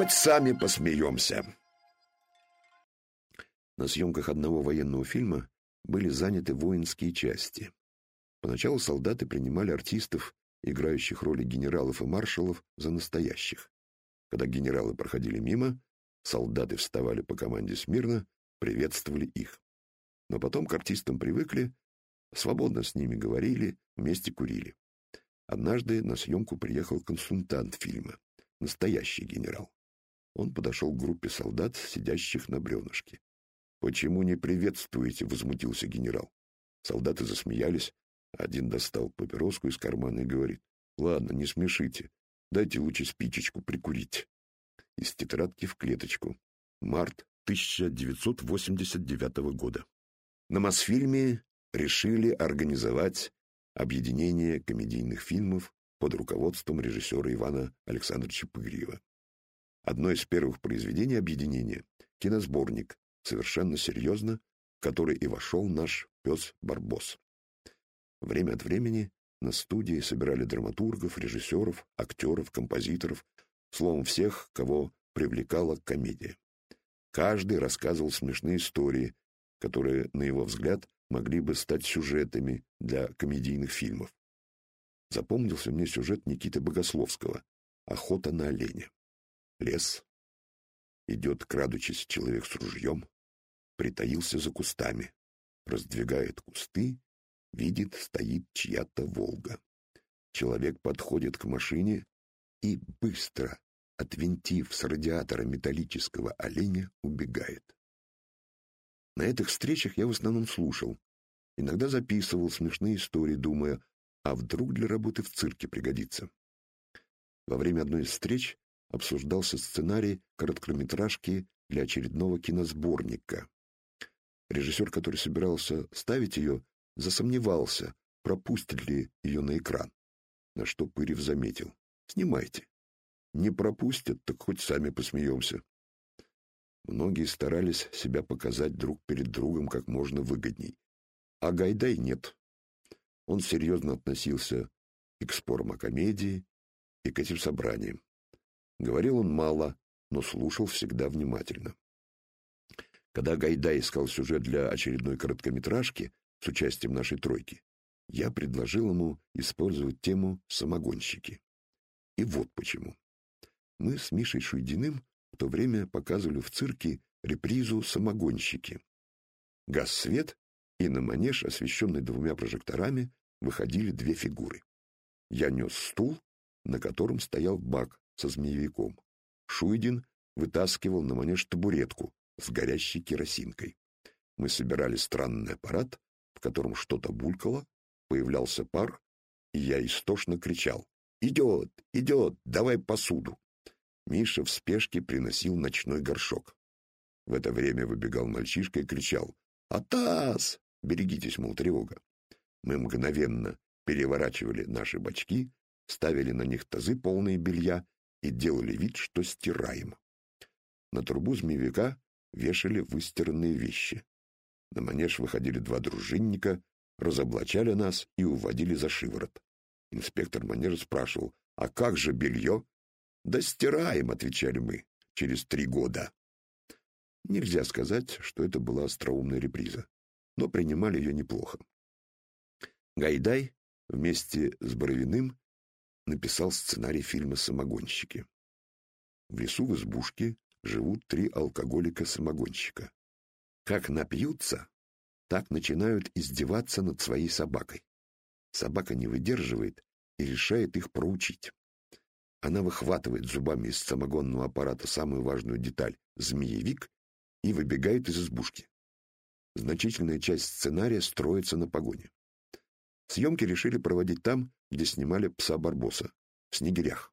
хоть сами посмеемся. На съемках одного военного фильма были заняты воинские части. Поначалу солдаты принимали артистов, играющих роли генералов и маршалов, за настоящих. Когда генералы проходили мимо, солдаты вставали по команде смирно, приветствовали их. Но потом к артистам привыкли, свободно с ними говорили, вместе курили. Однажды на съемку приехал консультант фильма, настоящий генерал. Он подошел к группе солдат, сидящих на бревнышке. «Почему не приветствуете?» — возмутился генерал. Солдаты засмеялись. Один достал папироску из кармана и говорит. «Ладно, не смешите. Дайте лучше спичечку прикурить». Из тетрадки в клеточку. Март 1989 года. На Мосфильме решили организовать объединение комедийных фильмов под руководством режиссера Ивана Александровича Пыгриева. Одно из первых произведений объединения — киносборник, совершенно серьезно, в который и вошел наш пес Барбос. Время от времени на студии собирали драматургов, режиссеров, актеров, композиторов, словом, всех, кого привлекала комедия. Каждый рассказывал смешные истории, которые, на его взгляд, могли бы стать сюжетами для комедийных фильмов. Запомнился мне сюжет Никиты Богословского «Охота на оленя». Лес. Идет, крадучись, человек с ружьем. Притаился за кустами. Раздвигает кусты. Видит, стоит чья-то «Волга». Человек подходит к машине и быстро, отвинтив с радиатора металлического оленя, убегает. На этих встречах я в основном слушал. Иногда записывал смешные истории, думая, а вдруг для работы в цирке пригодится. Во время одной из встреч обсуждался сценарий короткометражки для очередного киносборника. Режиссер, который собирался ставить ее, засомневался, пропустит ли ее на экран. На что Пырев заметил. «Снимайте. Не пропустят, так хоть сами посмеемся». Многие старались себя показать друг перед другом как можно выгодней. А Гайдай нет. Он серьезно относился и к спорам о комедии, и к этим собраниям. Говорил он мало, но слушал всегда внимательно. Когда Гайдай искал сюжет для очередной короткометражки с участием нашей тройки, я предложил ему использовать тему «самогонщики». И вот почему. Мы с Мишей Шуйдиным в то время показывали в цирке репризу «Самогонщики». Газ свет, и на манеж, освещенный двумя прожекторами, выходили две фигуры. Я нес стул, на котором стоял бак со змеевиком. Шуйдин вытаскивал на манеж табуретку с горящей керосинкой. Мы собирали странный аппарат, в котором что-то булькало, появлялся пар, и я истошно кричал «Идет! Идет! Давай посуду!» Миша в спешке приносил ночной горшок. В это время выбегал мальчишка и кричал «Атас!» Берегитесь, мол, тревога. Мы мгновенно переворачивали наши бачки, ставили на них тазы, полные белья, и делали вид, что стираем. На трубу змеевика вешали выстиранные вещи. На манеж выходили два дружинника, разоблачали нас и уводили за шиворот. Инспектор манежа спрашивал, «А как же белье?» «Да стираем», — отвечали мы, — «через три года». Нельзя сказать, что это была остроумная реприза, но принимали ее неплохо. Гайдай вместе с Боровиным написал сценарий фильма «Самогонщики». В лесу в избушке живут три алкоголика-самогонщика. Как напьются, так начинают издеваться над своей собакой. Собака не выдерживает и решает их проучить. Она выхватывает зубами из самогонного аппарата самую важную деталь — змеевик и выбегает из избушки. Значительная часть сценария строится на погоне. Съемки решили проводить там, где снимали пса Барбоса, в Снегирях.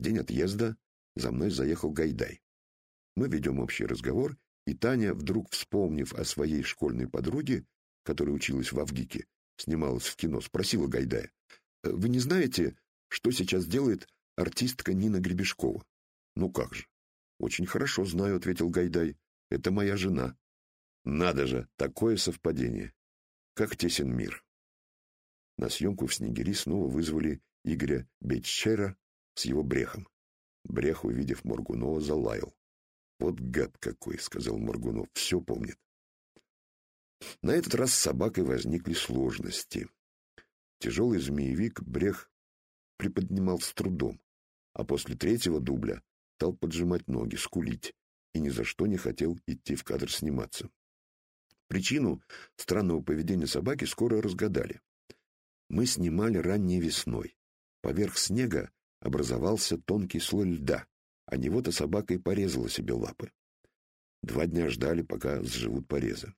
День отъезда за мной заехал Гайдай. Мы ведем общий разговор, и Таня, вдруг вспомнив о своей школьной подруге, которая училась в Авгике, снималась в кино, спросила Гайдая, «Э, «Вы не знаете, что сейчас делает артистка Нина Гребешкова?» «Ну как же?» «Очень хорошо знаю», — ответил Гайдай. «Это моя жена». «Надо же, такое совпадение! Как тесен мир!» На съемку в Снегири снова вызвали Игоря Бетчера с его брехом. Брех, увидев Моргунова, залаял. «Вот гад какой!» — сказал Моргунов. «Все помнит». На этот раз с собакой возникли сложности. Тяжелый змеевик Брех приподнимал с трудом, а после третьего дубля стал поджимать ноги, скулить, и ни за что не хотел идти в кадр сниматься. Причину странного поведения собаки скоро разгадали. Мы снимали ранней весной. Поверх снега образовался тонкий слой льда, а него-то собака и порезала себе лапы. Два дня ждали, пока сживут порезы.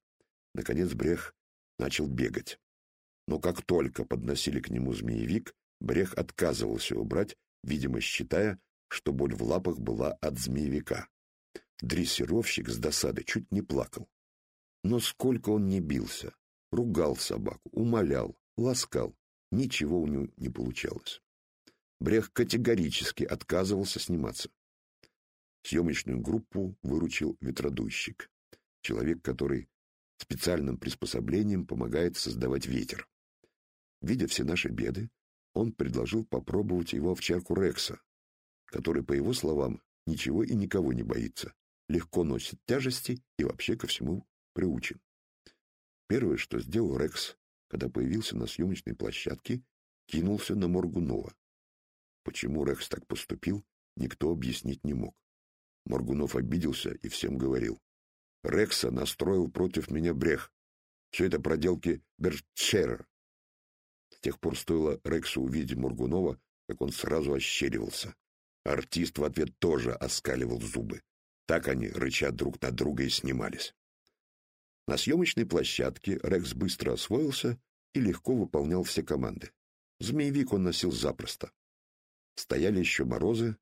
Наконец Брех начал бегать. Но как только подносили к нему змеевик, Брех отказывался убрать, видимо, считая, что боль в лапах была от змеевика. Дрессировщик с досады чуть не плакал. Но сколько он не бился, ругал собаку, умолял, ласкал, ничего у него не получалось. Брех категорически отказывался сниматься. Съемочную группу выручил ветродуйщик, человек, который специальным приспособлением помогает создавать ветер. Видя все наши беды, он предложил попробовать его овчарку Рекса, который, по его словам, ничего и никого не боится, легко носит тяжести и вообще ко всему приучен. Первое, что сделал Рекс, когда появился на съемочной площадке, кинулся на Моргунова. Почему Рекс так поступил, никто объяснить не мог. Моргунов обиделся и всем говорил. Рекса настроил против меня брех. Все это проделки Берчера. С тех пор стоило Рексу увидеть Моргунова, как он сразу ощеривался. Артист в ответ тоже оскаливал зубы. Так они, рыча друг на друга, и снимались. На съемочной площадке Рекс быстро освоился и легко выполнял все команды. Змеевик он носил запросто. Стояли еще морозы.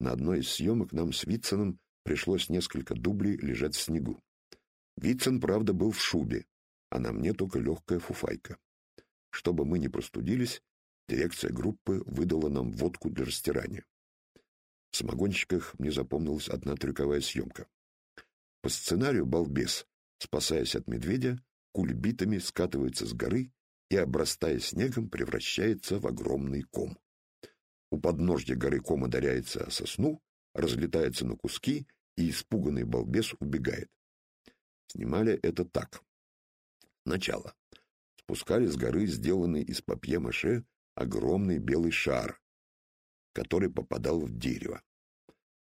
На одной из съемок нам с Витсоном пришлось несколько дублей лежать в снегу. Витсон, правда, был в шубе, а на мне только легкая фуфайка. Чтобы мы не простудились, дирекция группы выдала нам водку для растирания. В самогонщиках мне запомнилась одна трюковая съемка. По сценарию балбес, спасаясь от медведя, кульбитами скатывается с горы и, обрастая снегом, превращается в огромный ком. У подножья горы ком ударяется о сосну, разлетается на куски, и испуганный балбес убегает. Снимали это так. Начало. Спускали с горы сделанный из папье-маше огромный белый шар, который попадал в дерево.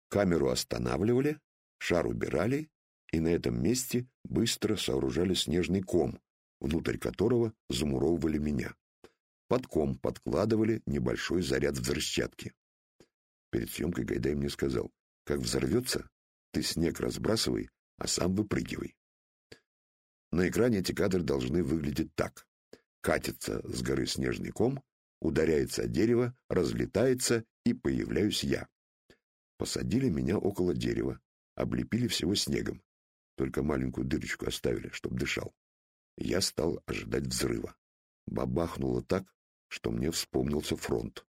Камеру останавливали, шар убирали, и на этом месте быстро сооружали снежный ком, внутрь которого замуровывали меня. Под ком подкладывали небольшой заряд взрывчатки. Перед съемкой Гайдай мне сказал, как взорвется, ты снег разбрасывай, а сам выпрыгивай. На экране эти кадры должны выглядеть так. Катится с горы снежный ком, ударяется о дерево, разлетается, и появляюсь я. Посадили меня около дерева, облепили всего снегом, только маленькую дырочку оставили, чтоб дышал. Я стал ожидать взрыва. Бабахнуло так, что мне вспомнился фронт.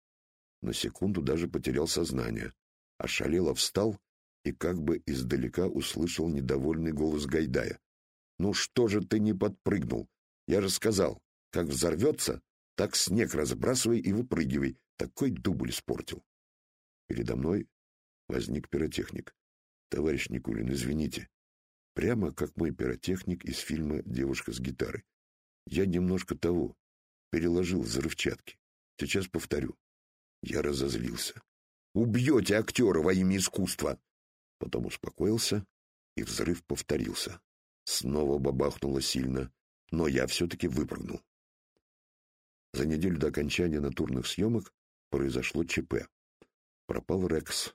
На секунду даже потерял сознание. Ошалело встал и как бы издалека услышал недовольный голос Гайдая. «Ну что же ты не подпрыгнул? Я же сказал, как взорвется, так снег разбрасывай и выпрыгивай. Такой дубль испортил. Передо мной возник пиротехник. Товарищ Никулин, извините. Прямо как мой пиротехник из фильма «Девушка с гитарой». Я немножко того, переложил взрывчатки. Сейчас повторю. Я разозлился. «Убьете актера во имя искусства!» Потом успокоился, и взрыв повторился. Снова бабахнуло сильно, но я все-таки выпрыгнул. За неделю до окончания натурных съемок произошло ЧП. Пропал Рекс.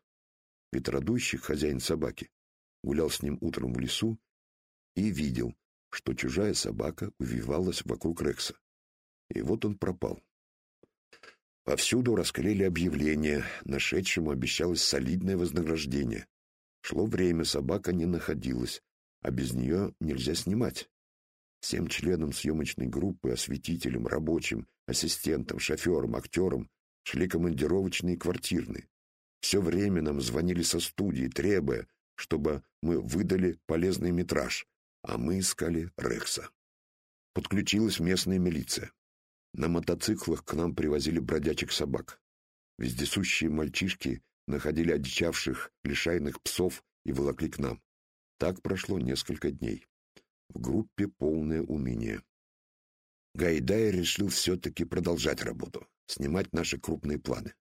Ветродуйщик, хозяин собаки, гулял с ним утром в лесу и видел, что чужая собака увивалась вокруг Рекса. И вот он пропал. Повсюду раскрыли объявления, нашедшему обещалось солидное вознаграждение. Шло время, собака не находилась, а без нее нельзя снимать. Всем членам съемочной группы, осветителям, рабочим, ассистентам, шоферам, актерам шли командировочные квартирные. Все время нам звонили со студии, требуя, чтобы мы выдали полезный метраж, а мы искали Рекса. Подключилась местная милиция. На мотоциклах к нам привозили бродячих собак. Вездесущие мальчишки находили одичавших, лишайных псов и волокли к нам. Так прошло несколько дней. В группе полное уныние. Гайдай решил все-таки продолжать работу, снимать наши крупные планы.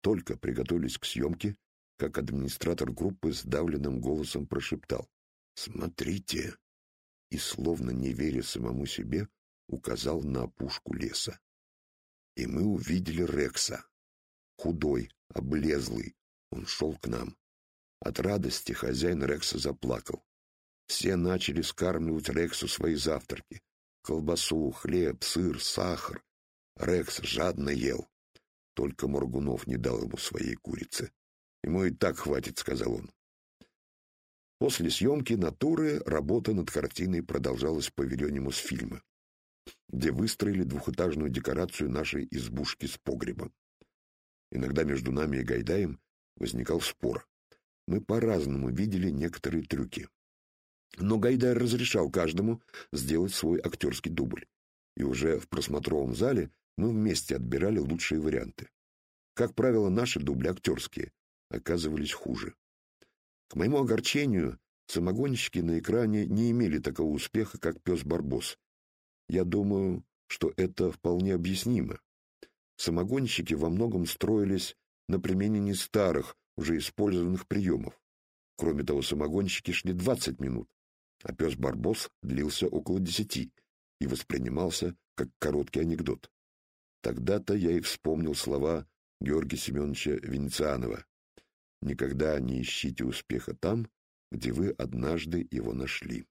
Только приготовились к съемке, как администратор группы сдавленным голосом прошептал «Смотрите!» и, словно не веря самому себе, указал на опушку леса. И мы увидели Рекса. Худой, облезлый, он шел к нам. От радости хозяин Рекса заплакал. Все начали скармливать Рексу свои завтраки. Колбасу, хлеб, сыр, сахар. Рекс жадно ел. Только Моргунов не дал ему своей курицы. «Ему и так хватит», — сказал он. После съемки «Натуры» работа над картиной продолжалась в павильоне Мосфильма, где выстроили двухэтажную декорацию нашей избушки с погребом. Иногда между нами и Гайдаем возникал спор. Мы по-разному видели некоторые трюки. Но Гайдай разрешал каждому сделать свой актерский дубль. И уже в просмотровом зале мы вместе отбирали лучшие варианты. Как правило, наши дубли актерские оказывались хуже. К моему огорчению, самогонщики на экране не имели такого успеха, как пес Барбос. Я думаю, что это вполне объяснимо. Самогонщики во многом строились на применении старых, уже использованных приемов. Кроме того, самогонщики шли 20 минут, а пес Барбос длился около десяти и воспринимался как короткий анекдот. Тогда-то я и вспомнил слова Георгия Семеновича Венецианова Никогда не ищите успеха там, где вы однажды его нашли.